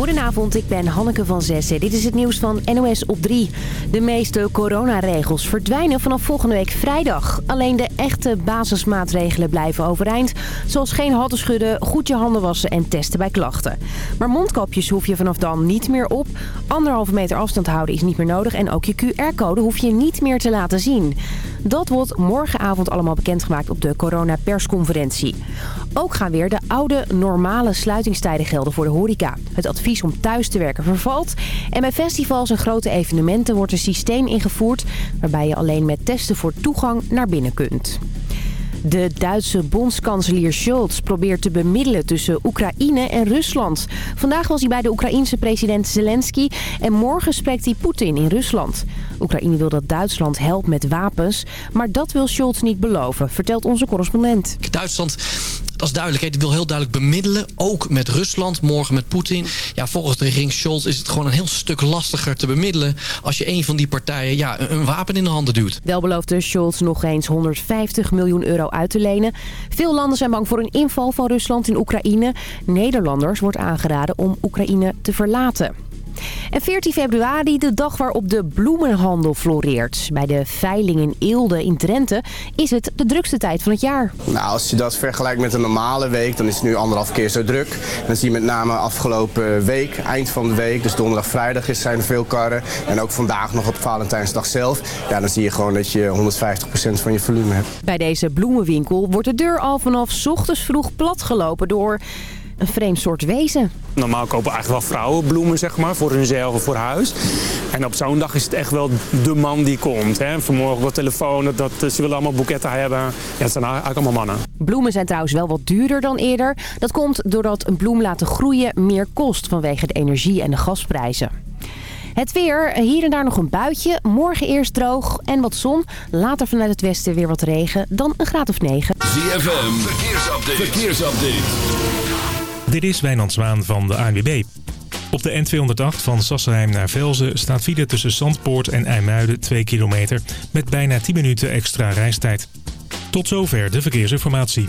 Goedenavond, ik ben Hanneke van Zessen. Dit is het nieuws van NOS op 3. De meeste coronaregels verdwijnen vanaf volgende week vrijdag. Alleen de echte basismaatregelen blijven overeind. Zoals geen handen schudden, goed je handen wassen en testen bij klachten. Maar mondkapjes hoef je vanaf dan niet meer op. Anderhalve meter afstand houden is niet meer nodig. En ook je QR-code hoef je niet meer te laten zien. Dat wordt morgenavond allemaal bekendgemaakt op de coronapersconferentie. Ook gaan weer de oude normale sluitingstijden gelden voor de horeca. Het advies om thuis te werken vervalt. En bij festivals en grote evenementen wordt een systeem ingevoerd... waarbij je alleen met testen voor toegang naar binnen kunt. De Duitse bondskanselier Scholz probeert te bemiddelen tussen Oekraïne en Rusland. Vandaag was hij bij de Oekraïense president Zelensky en morgen spreekt hij Poetin in Rusland. Oekraïne wil dat Duitsland helpt met wapens, maar dat wil Scholz niet beloven, vertelt onze correspondent. Duitsland dat is duidelijk. Die wil heel duidelijk bemiddelen. Ook met Rusland, morgen met Poetin. Ja, volgens de regering Scholz is het gewoon een heel stuk lastiger te bemiddelen... als je een van die partijen ja, een wapen in de handen duwt. Wel beloofde Scholz nog eens 150 miljoen euro uit te lenen. Veel landen zijn bang voor een inval van Rusland in Oekraïne. Nederlanders wordt aangeraden om Oekraïne te verlaten. En 14 februari, de dag waarop de bloemenhandel floreert. Bij de veiling in Eelde in Drenthe is het de drukste tijd van het jaar. Nou, als je dat vergelijkt met een normale week, dan is het nu anderhalf keer zo druk. Dan zie je met name afgelopen week, eind van de week, dus donderdag, vrijdag is, zijn er veel karren. En ook vandaag nog op Valentijnsdag zelf. Ja, dan zie je gewoon dat je 150% van je volume hebt. Bij deze bloemenwinkel wordt de deur al vanaf ochtends vroeg platgelopen door een vreemd soort wezen. Normaal kopen eigenlijk wel vrouwen bloemen zeg maar, voor hunzelf of voor huis. En op zo'n dag is het echt wel de man die komt. Hè. Vanmorgen op telefoon, dat, dat, ze willen allemaal boeketten hebben. Ja, het zijn eigenlijk allemaal mannen. Bloemen zijn trouwens wel wat duurder dan eerder. Dat komt doordat een bloem laten groeien meer kost vanwege de energie- en de gasprijzen. Het weer, hier en daar nog een buitje. Morgen eerst droog en wat zon. Later vanuit het westen weer wat regen. Dan een graad of 9. ZFM, verkeersupdate. verkeersupdate. Dit is Wijnand Zwaan van de ANWB. Op de N208 van Sassenheim naar Velzen staat file tussen Zandpoort en IJmuiden 2 kilometer... met bijna 10 minuten extra reistijd. Tot zover de verkeersinformatie.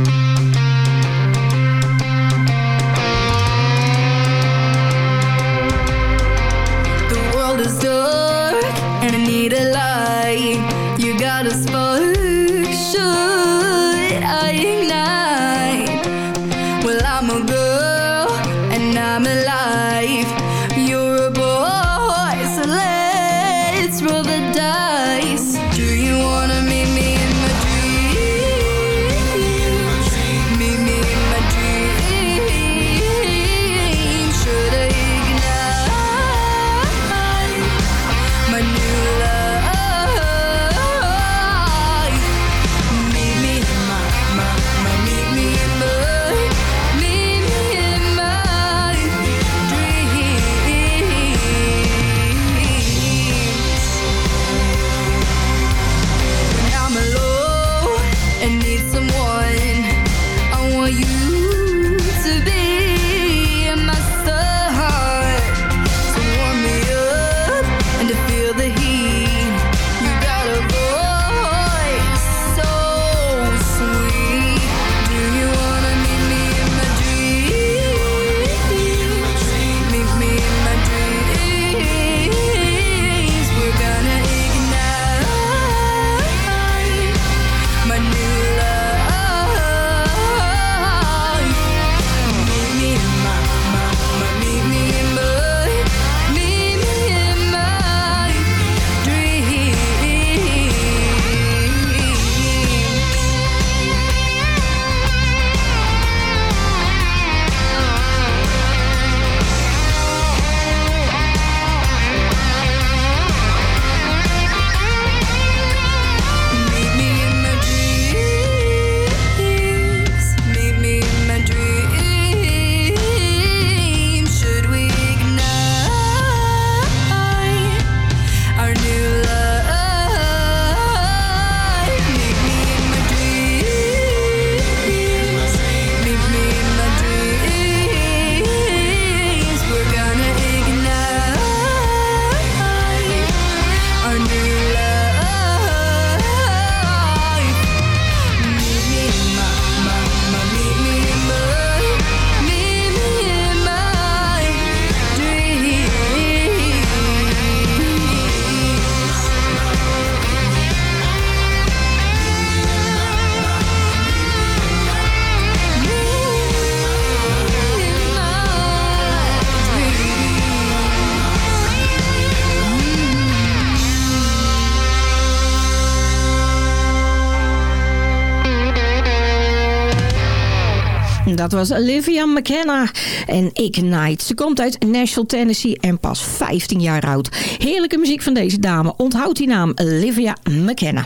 Dat was Olivia McKenna en Ignite. Ze komt uit Nashville, Tennessee en pas 15 jaar oud. Heerlijke muziek van deze dame. Onthoud die naam, Olivia McKenna.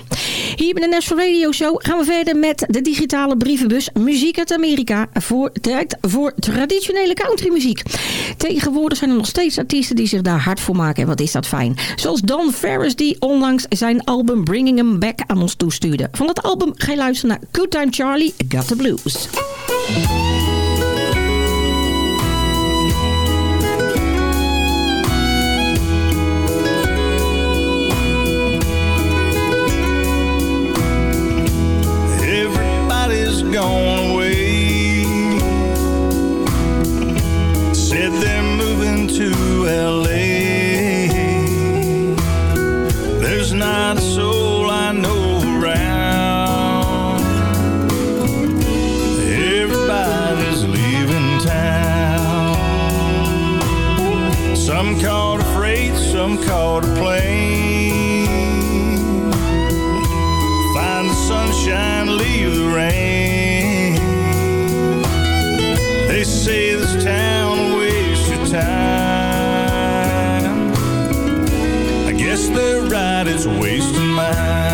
Hier bij de Nashville Radio Show gaan we verder met de digitale brievenbus Muziek uit Amerika. Voor, voor traditionele countrymuziek. Tegenwoordig zijn er nog steeds artiesten die zich daar hard voor maken. En wat is dat fijn. Zoals Don Ferris die onlangs zijn album Bringing Him Back aan ons toestuurde. Van dat album ga je luisteren naar Good Time Charlie, Got the Blues. Time. I guess they're right, it's wasting mine.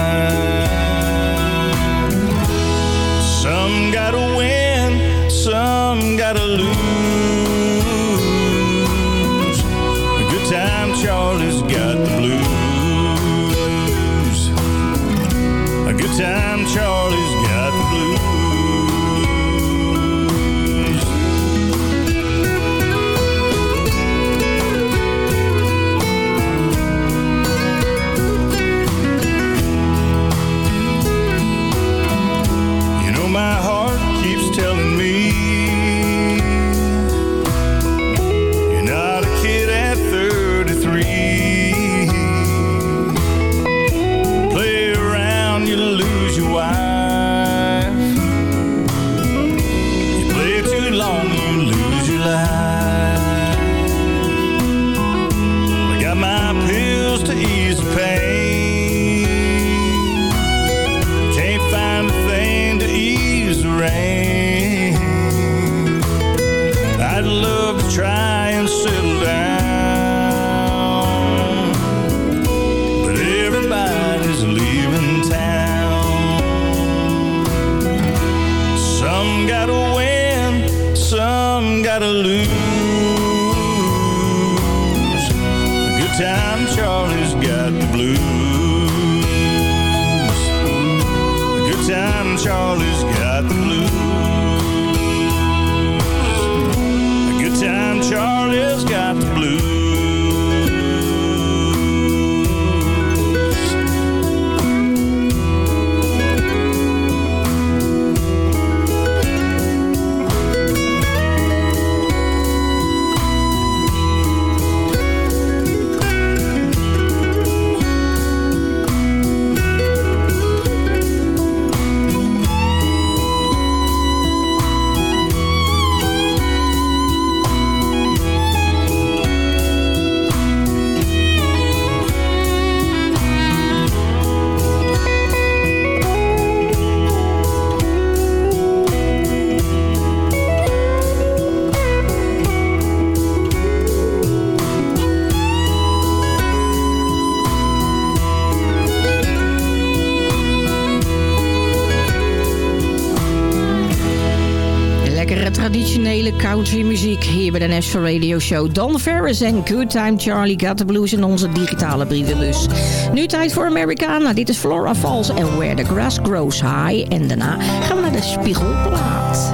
National Radio Show. Don Ferris en Good Time Charlie Got the Blues in onze digitale brievenbus. Nu tijd voor Americana. Dit is Flora Falls en Where the Grass Grows High. En daarna gaan we naar de Spiegelplaat.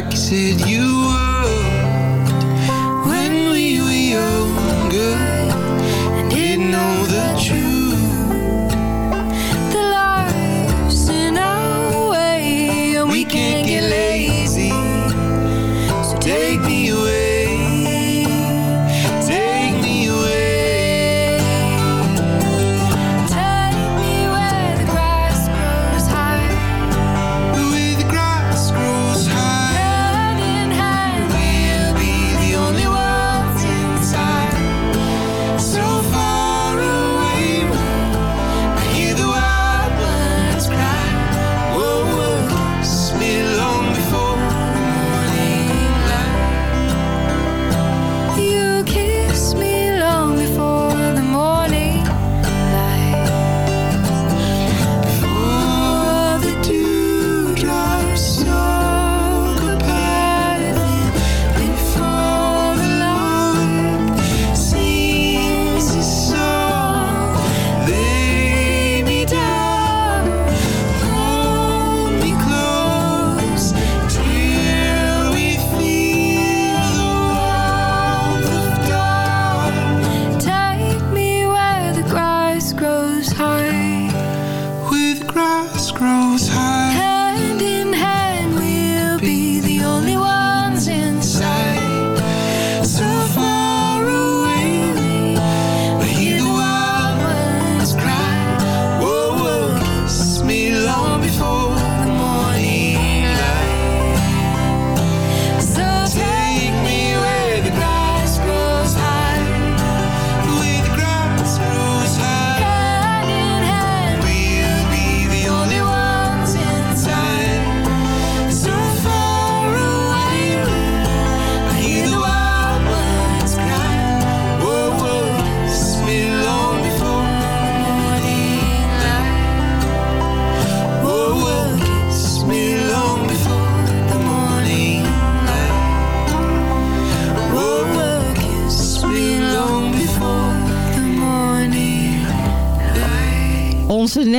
back, said you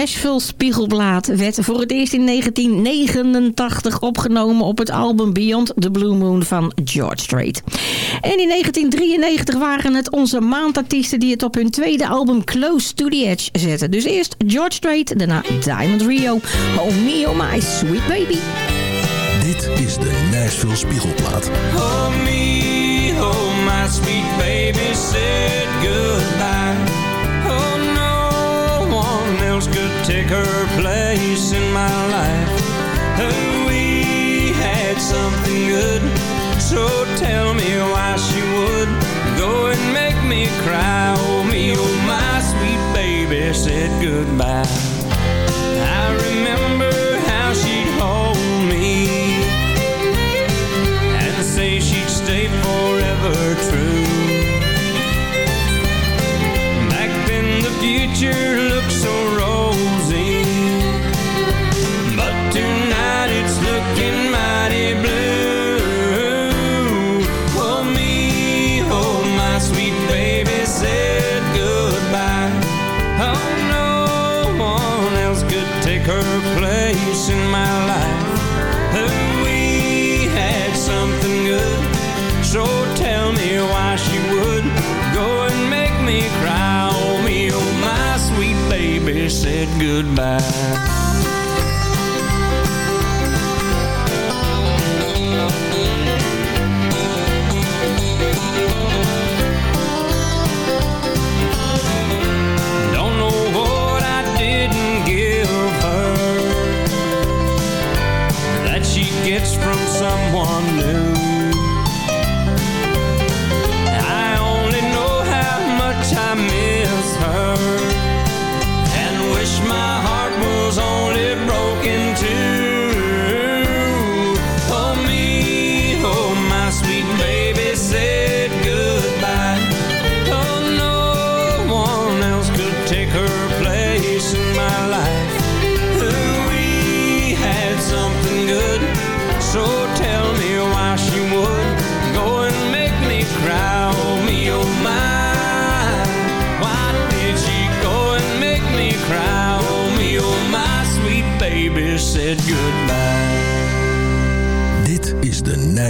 Nashville Spiegelblad werd voor het eerst in 1989 opgenomen op het album Beyond the Blue Moon van George Strait. En in 1993 waren het onze maandartiesten die het op hun tweede album Close to the Edge zetten. Dus eerst George Strait, daarna Diamond Rio. Oh me, oh my sweet baby. Dit is de Nashville Spiegelplaat. Oh me, oh my sweet baby, said good. take her place in my life. We had something good, so tell me why she would go and make me cry. Oh, me, oh, my sweet baby said goodbye. I remember how she'd hold me and say she'd stay forever true. Back then, the future looked so her place in my life. And we had something good. So tell me why she would go and make me cry. Oh, me, oh, my sweet baby said goodbye.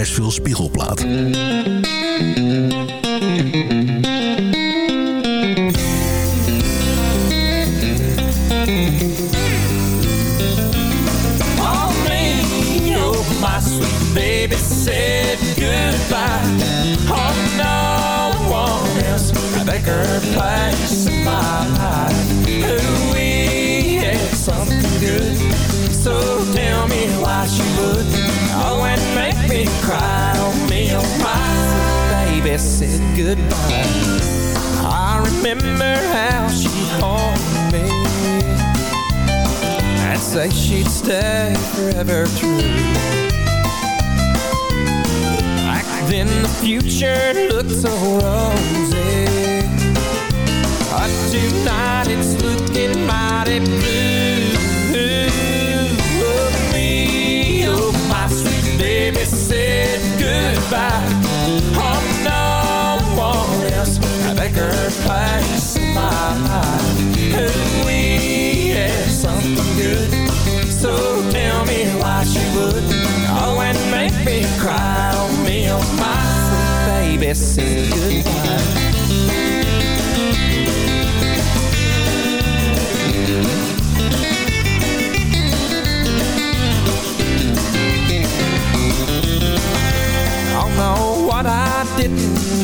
Nashville Spiegelplaat. My sweet baby said goodbye. Cry. Oh, me, oh, my baby said goodbye. I remember how she haunted me and say she'd stay forever true. Back then the future looked so rosy, but tonight it's looking mighty blue. Goodbye. Oh, no one else place in my life. Oh, we had something good. So tell me why she would Oh, and make me cry Oh, me, oh, my sweet baby Say goodbye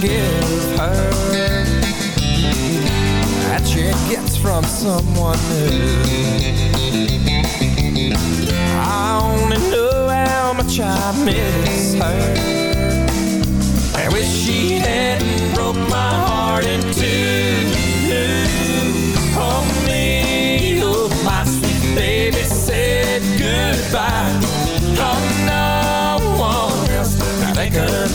give her. That she gets from someone new. I only know how much I miss her. I wish she hadn't broke my heart in two. Oh me, oh my sweet baby said goodbye. Oh no one else got a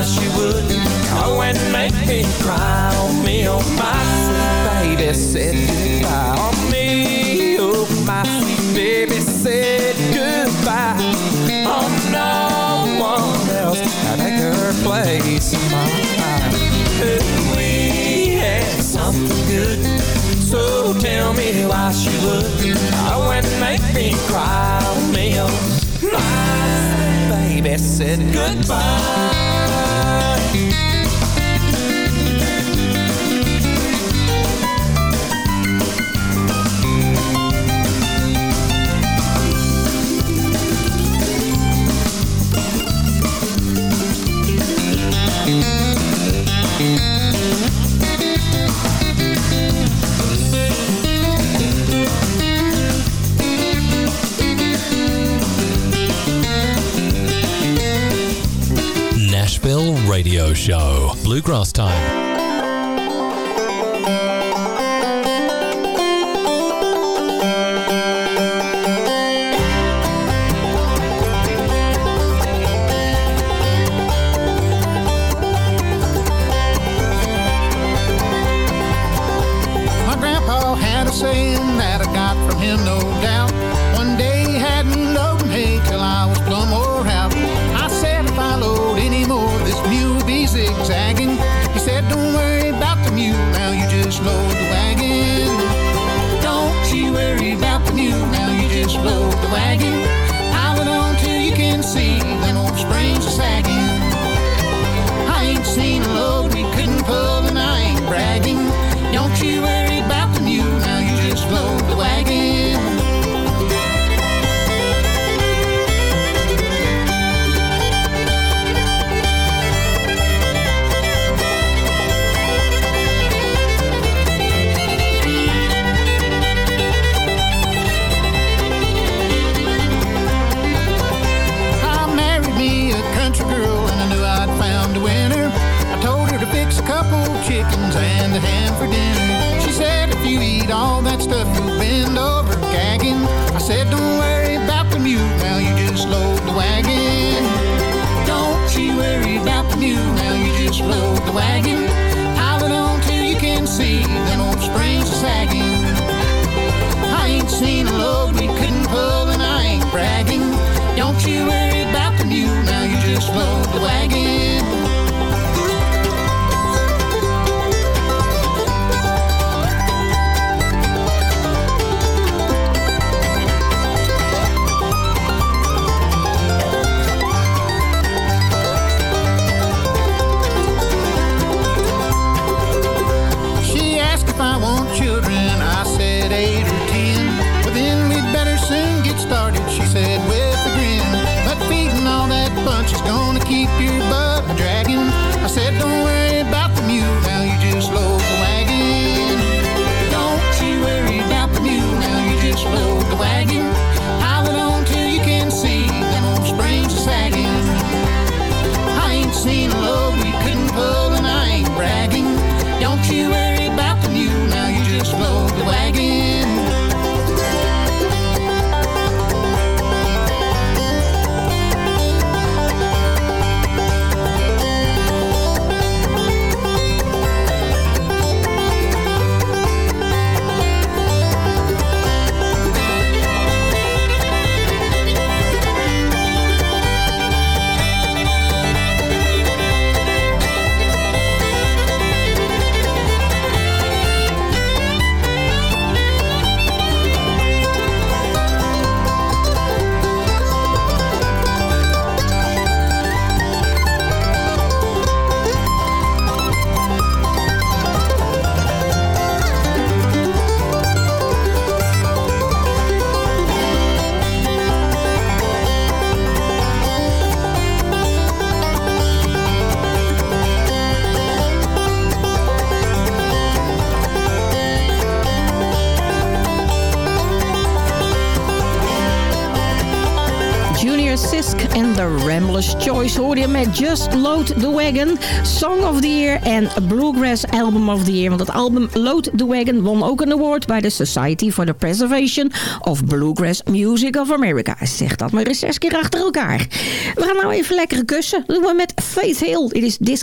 why she would Go and make me cry on me, oh my sweet baby said goodbye. On me, oh my sweet baby said goodbye. Oh no one else had a good place in my life. We had something good? So tell me why she would Go and make me cry on me, oh my sweet baby said goodbye Nashville Radio Show. Bluegrass time. Hoorde je met Just Load the Wagon, Song of the Year en Bluegrass Album of the Year. Want het album Load the Wagon won ook een award bij de Society for the Preservation of Bluegrass Music of America. Zeg dat maar eens zes keer achter elkaar. We gaan nou even lekkere kussen. Dat doen we met Faith Hill. Dit is This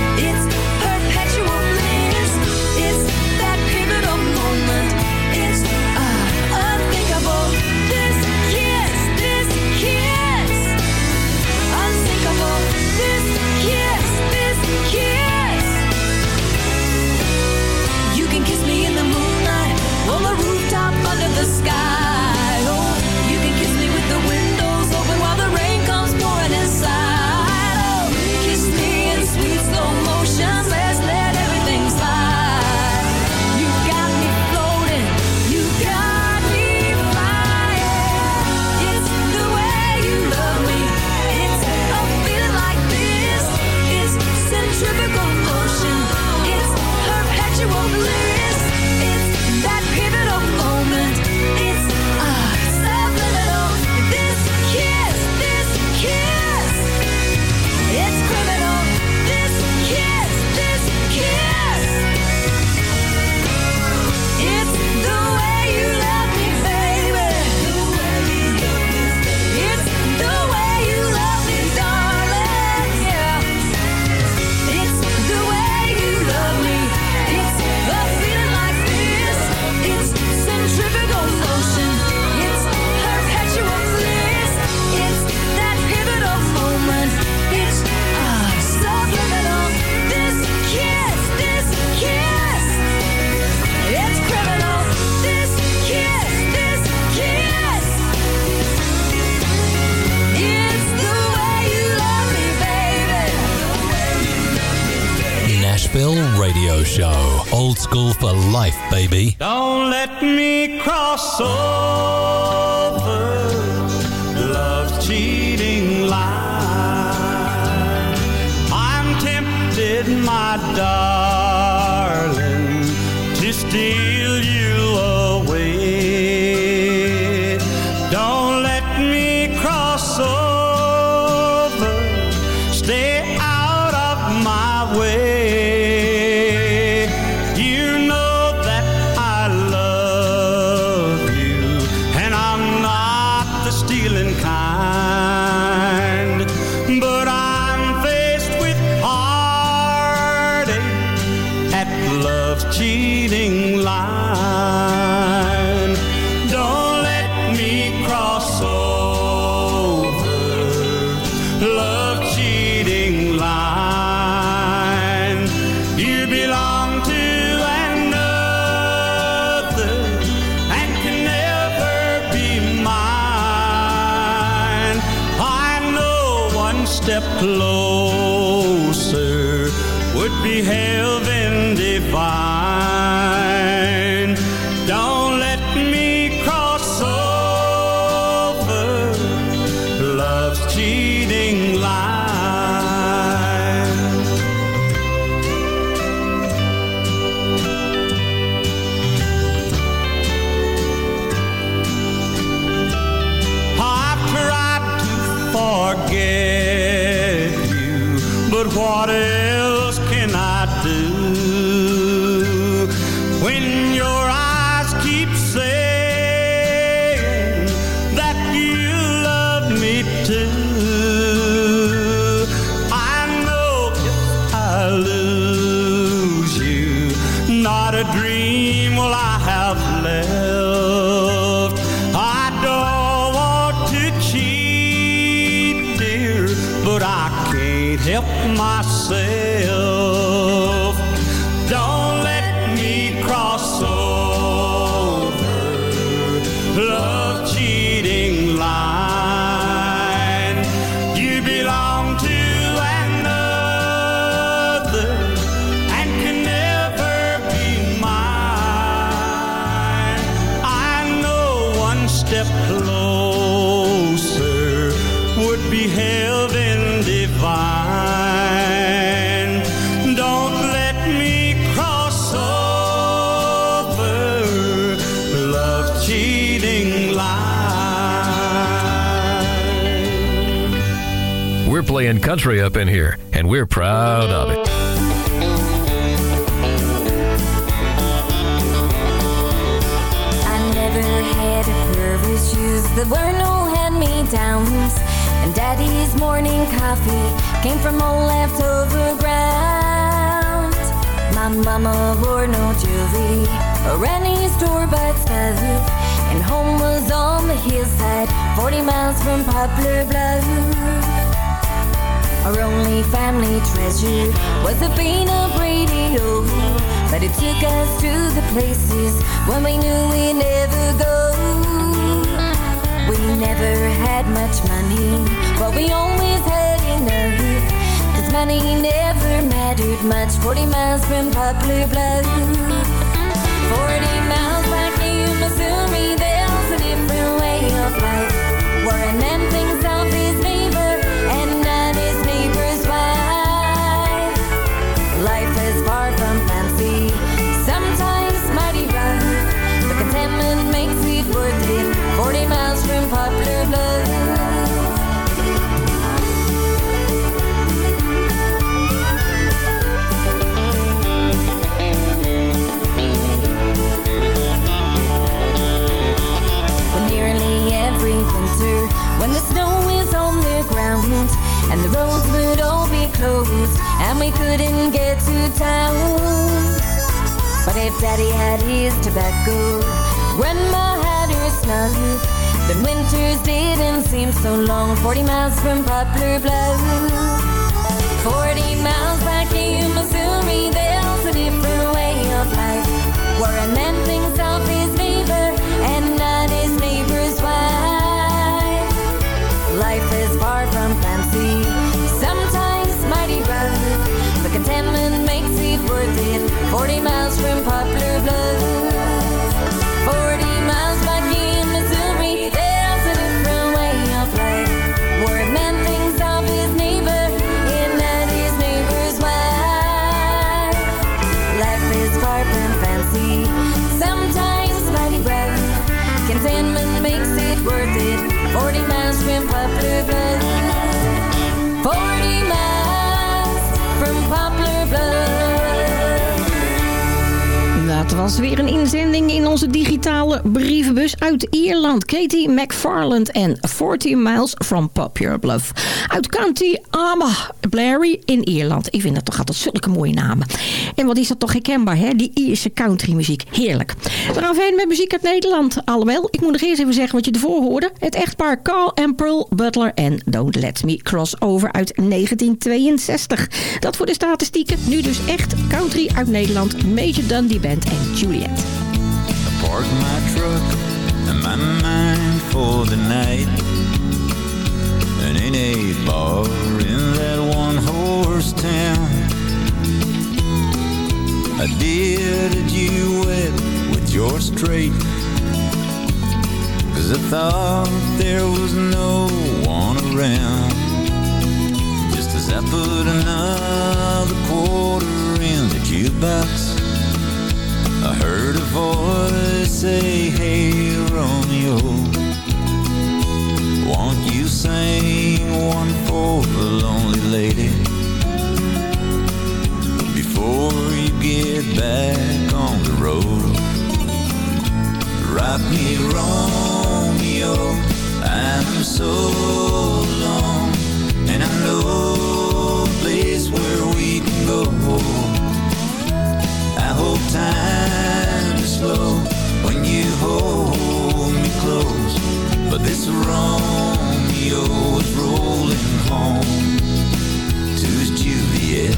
For life, baby. Don't let me cross over country up in here, and we're proud of it. I never had a shoes. There were no hand-me-downs. And Daddy's morning coffee came from old leftover ground. My mama wore no jewelry or any store-bought stuff. And home was on the hillside, 40 miles from Poplar Bluff. Family treasure was a peanut radio. But it took us to the places when we knew we'd never go. We never had much money, but we always had enough. Cause money never mattered much. 40 miles from Poplar Bluff. 40 miles back in Missouri, there's a different way of life. Where a man and the roads would all be closed and we couldn't get to town. But if Daddy had his tobacco, Grandma had her snug, then winters didn't seem so long. 40 miles from Poplar Bluff. 40 miles 40 miles from Poplar Bluff. 40 miles back in Missouri, there's a different way of life. Where a man thinks of his neighbor, and that his neighbor's wife. Life is far from fancy, sometimes mighty rough. Contentment makes it worth it. 40 miles from Poplar Bluff. Was weer een inzending in onze digitale brievenbus uit Ierland. Katie McFarland en 14 Miles from Popular Bluff. Uit County Armagh, in Ierland. Ik vind dat toch altijd zulke mooie namen. En wat is dat toch herkenbaar, hè? Die Ierse countrymuziek. Heerlijk. We gaan verder met muziek uit Nederland. Alhoewel, ik moet nog eerst even zeggen wat je ervoor hoorde. Het echtpaar Carl en Pearl Butler en Don't Let Me Cross Over uit 1962. Dat voor de statistieken. Nu dus echt country uit Nederland. Major Dundee Band Juliet. I Park my truck and my mind for the night. And in a bar in that one horse town. I did a duet with your straight. Cause I thought there was no one around. Just as I put another quarter in the jukebox. I heard a voice say, Hey Romeo, won't you sing one for the lonely lady before you get back on the road? Rock me, Romeo, I'm so alone, and I know a place where we can go. Slow when you hold me close. But this Romeo is rolling home to his Juliet.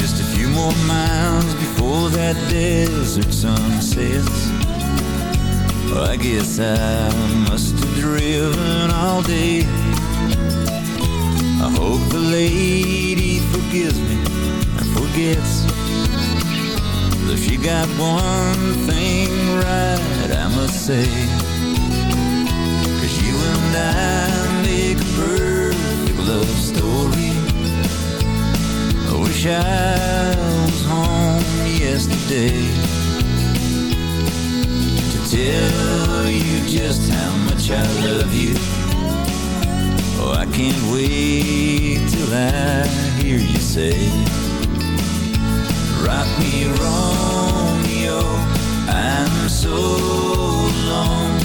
Just a few more miles before that desert sun sets. Well, I guess I got one thing right, I must say. Cause you and I make a perfect love story. I wish I was home yesterday To tell you just how much I love you. Oh, I can't wait till I hear you say Rock me, Romeo I'm so alone.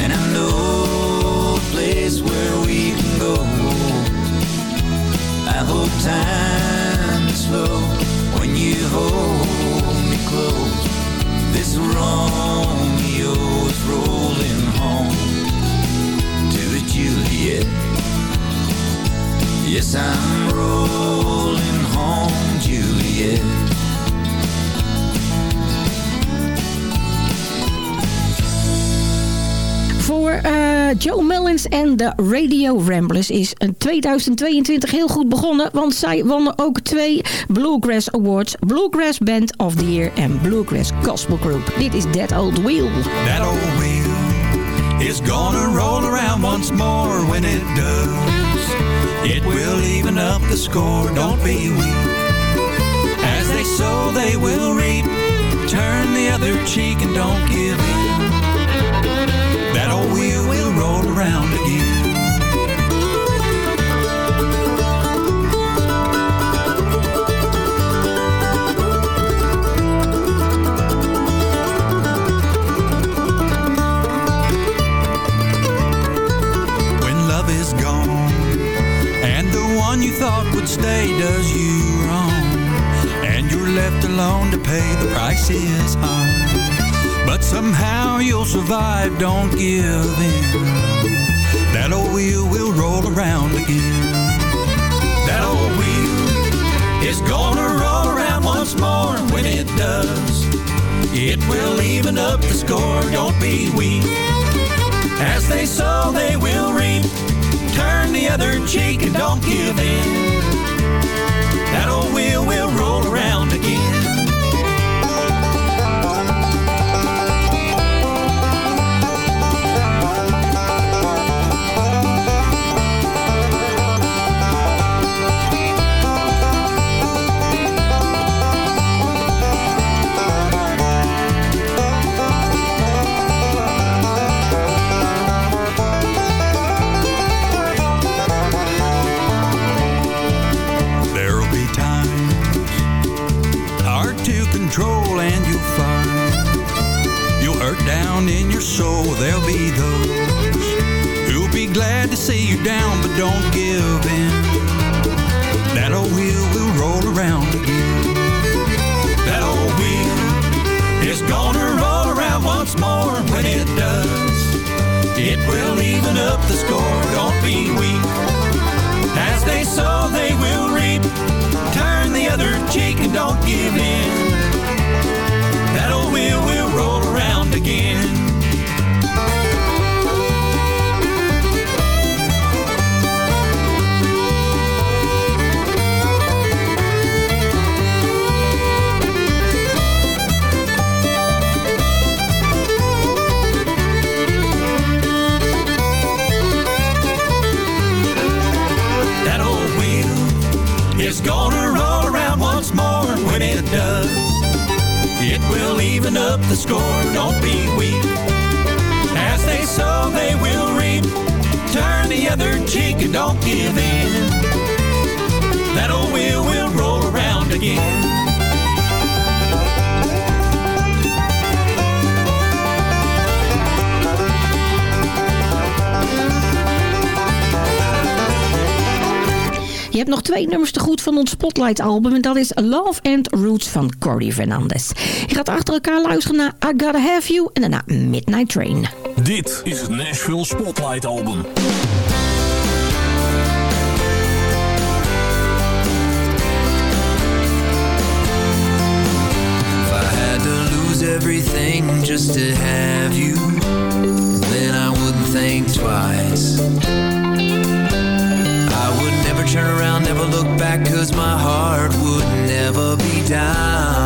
And I know a place where we can go. I hope time is slow When you hold me close. This Romeo is rolling home To a Juliet. Yes, I'm rolling home, Juliet. Voor eh, Joe Mullins en de Radio Ramblers is een 2022 heel goed begonnen. Want zij wonnen ook twee Bluegrass Awards. Bluegrass Band of the Year en Bluegrass Gospel Group. Dit is That Old Wheel. That old wheel is gonna roll around once more when it does. It will even up the score, don't be weak. As they sow, they will reap. Turn the other cheek and don't give in. That old wheel will roll around again. When love is gone and the one you thought would stay does you wrong and you're left alone to pay the price is high somehow you'll survive don't give in. That old wheel will roll around again. That old wheel is gonna roll around once more when it does it will even up the score. Don't be weak. As they sow they will reap. Turn the other cheek and don't give in. That old wheel will roll around again. Down in your soul, there'll be those who'll be glad to see you down, but don't give in. That old wheel will roll around again. That old wheel is gonna roll around once more when it does. It will even up the score, don't be weak. As they sow, they will reap. Turn the other cheek and don't give in. It will even up the score, don't be weak. As they sow, they will reap. Turn the other cheek and don't give in. That old wheel will roll around again. Je hebt nog twee nummers te goed van ons Spotlight album. En dat is Love and Roots van Corey Fernandez. Je gaat achter elkaar luisteren naar I Gotta Have You en daarna Midnight Train. Dit is het Nashville Spotlight Album. If I had to lose everything just to have you, then I wouldn't think twice. Look back, cause my heart would never be down.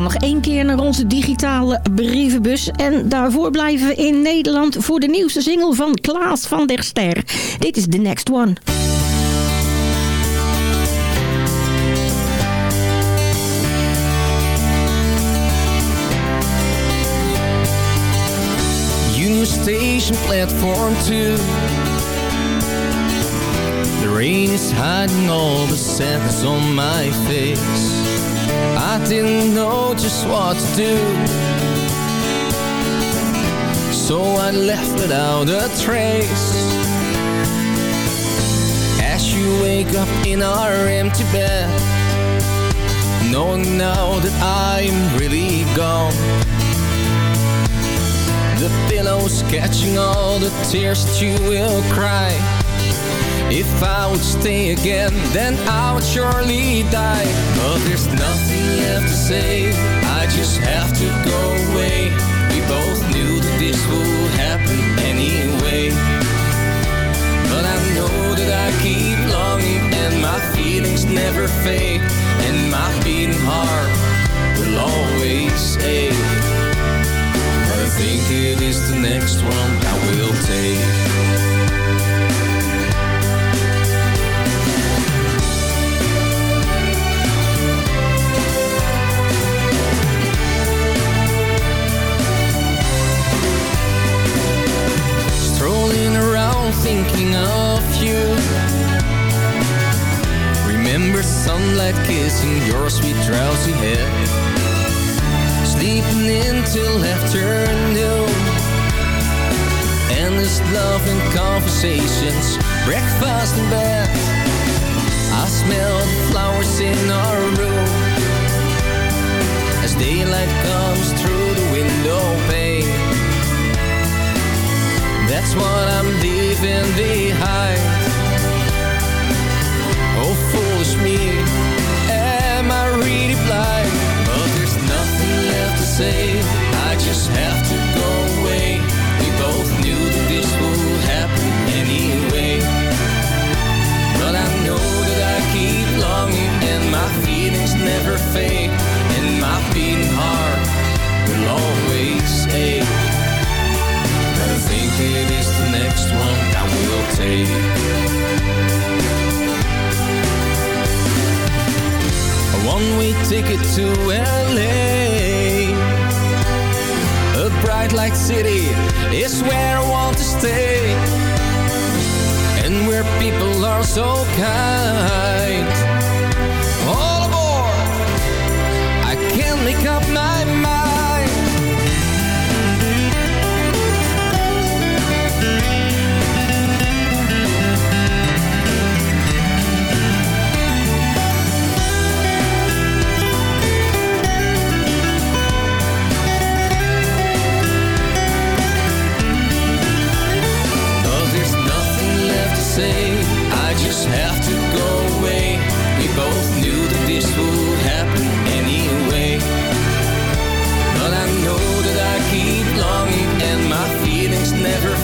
Gaan nog één keer naar onze digitale brievenbus. En daarvoor blijven we in Nederland voor de nieuwste single van Klaas van der Ster. Dit is The Next One. Union Station platform 2 The rain is hiding all the sadness on my face I didn't know just what to do. So I left without a trace. As you wake up in our empty bed Knowing now that I'm really gone. The pillow's catching all the tears that you will cry If I would stay again, then I would surely die. But there's nothing left to say. I just have to go away. We both knew that this would happen anyway. But I know that I keep longing And my feelings never fade. And my beating heart will always ache I think it is the next one I will take thinking of you. Remember sunlight kissing your sweet drowsy head Sleeping until afternoon Endless love and conversations. Breakfast in bed. I smell the flowers in our room. As daylight comes through the window pane. That's what I'm leaving behind Oh foolish me Am I really blind? But there's nothing left to say. I just have to go away. We both knew that this would happen anyway. But I know that I keep longing And my feelings never fade take A one-way ticket to LA A bright light city is where I want to stay. And where people are so kind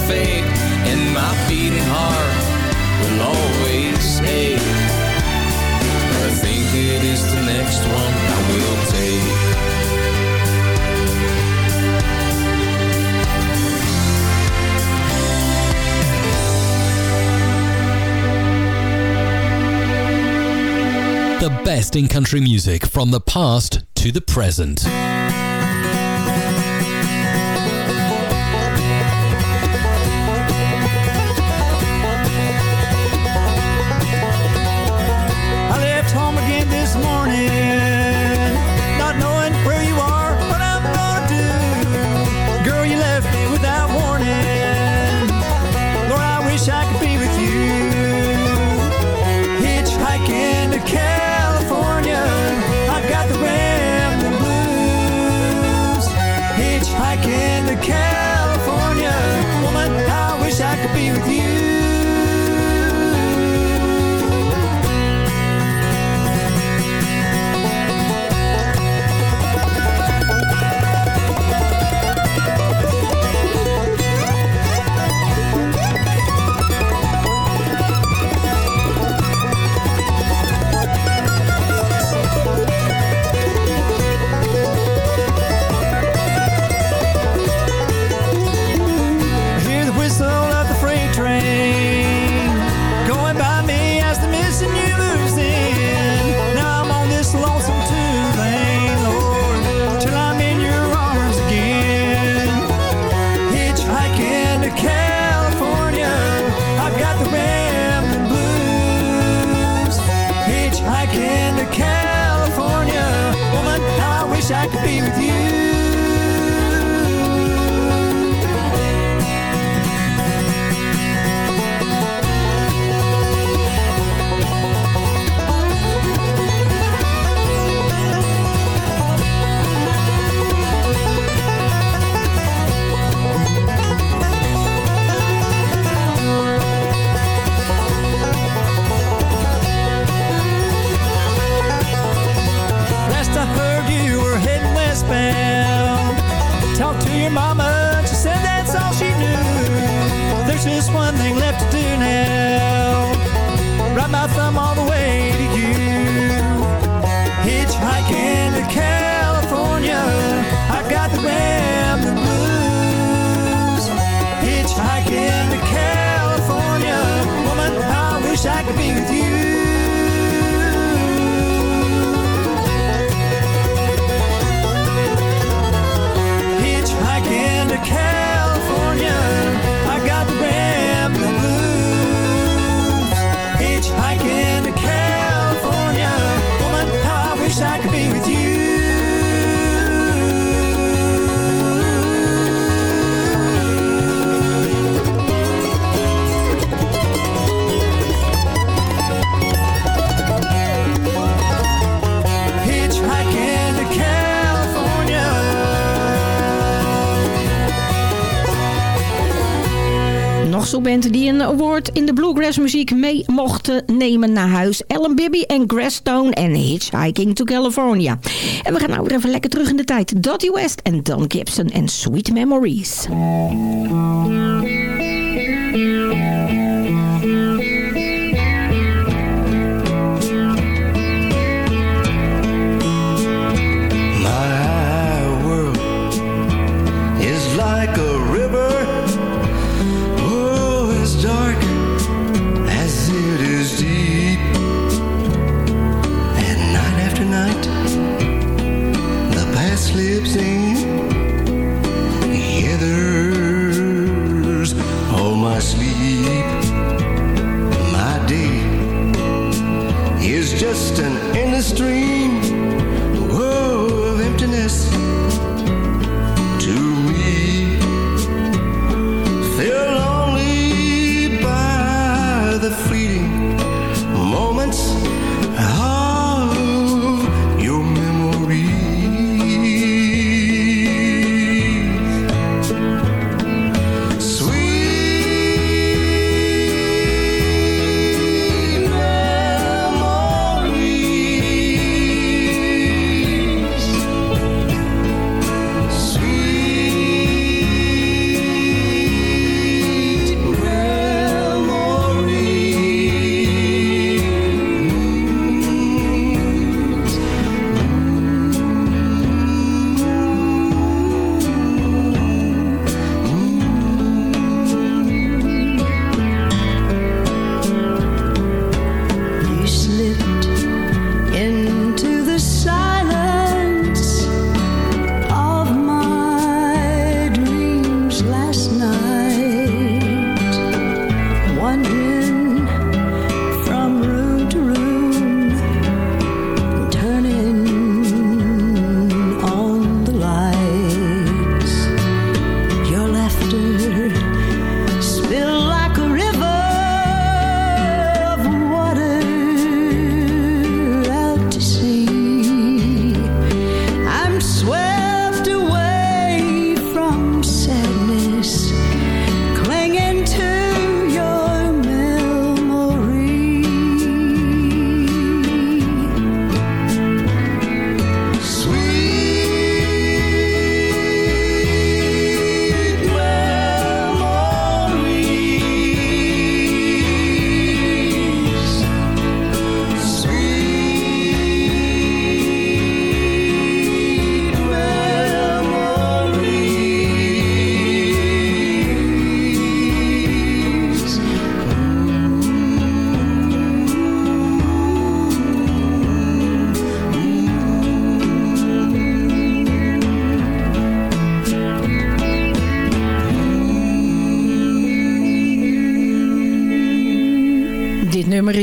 And my beating heart will always But I think it is the next one I will take The best in country music from the past to the present. Muziek mee mochten nemen naar huis. Ellen Bibby en Grassstone en Hitchhiking to California. En we gaan nou weer even lekker terug in de tijd. Dottie West en Don Gibson en Sweet Memories.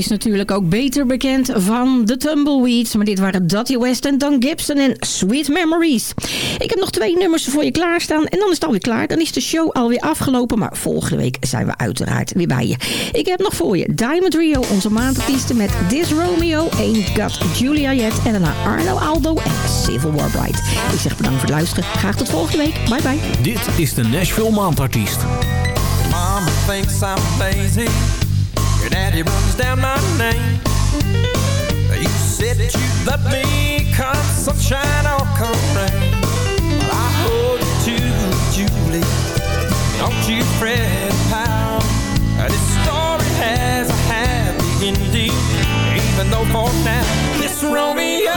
Is natuurlijk ook beter bekend van de Tumbleweeds. Maar dit waren Dottie West en Don Gibson en Sweet Memories. Ik heb nog twee nummers voor je klaarstaan. En dan is het alweer klaar. Dan is de show alweer afgelopen. Maar volgende week zijn we uiteraard weer bij je. Ik heb nog voor je Diamond Rio, onze maandartiesten met This Romeo, Ain't Got Julia Yet. En daarna Arno Aldo en Civil War Bride. Ik zeg bedankt voor het luisteren. Graag tot volgende week. Bye bye. Dit is de Nashville Maandartiest. Mama thinks I'm lazy. Daddy runs down my name. You said you'd love me, come sunshine or come rain. But I hold you to Julie. Don't you fret, pal. This story has a happy ending, even though for now this Romeo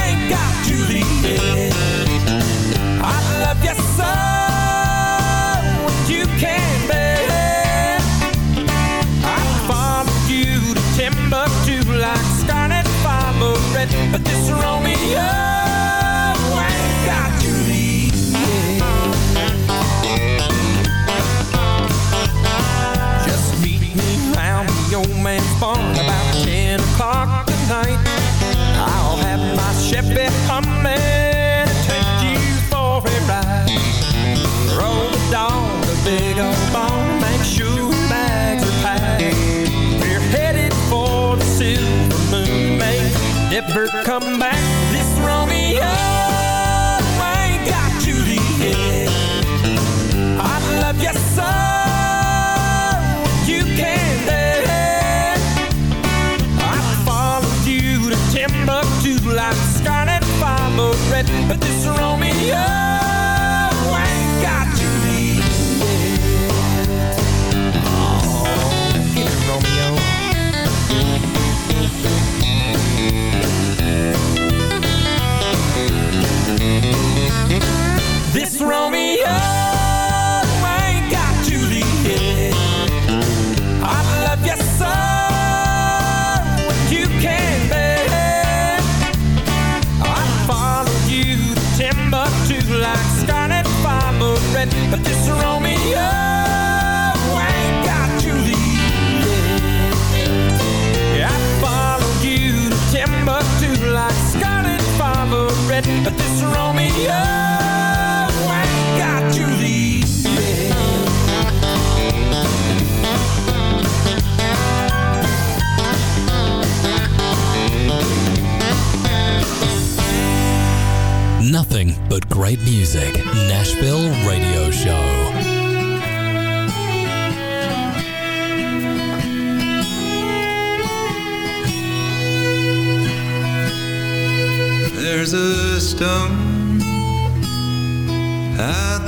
ain't got Julie. But this Romeo never come back. Great music. Nashville Radio Show. There's a stone at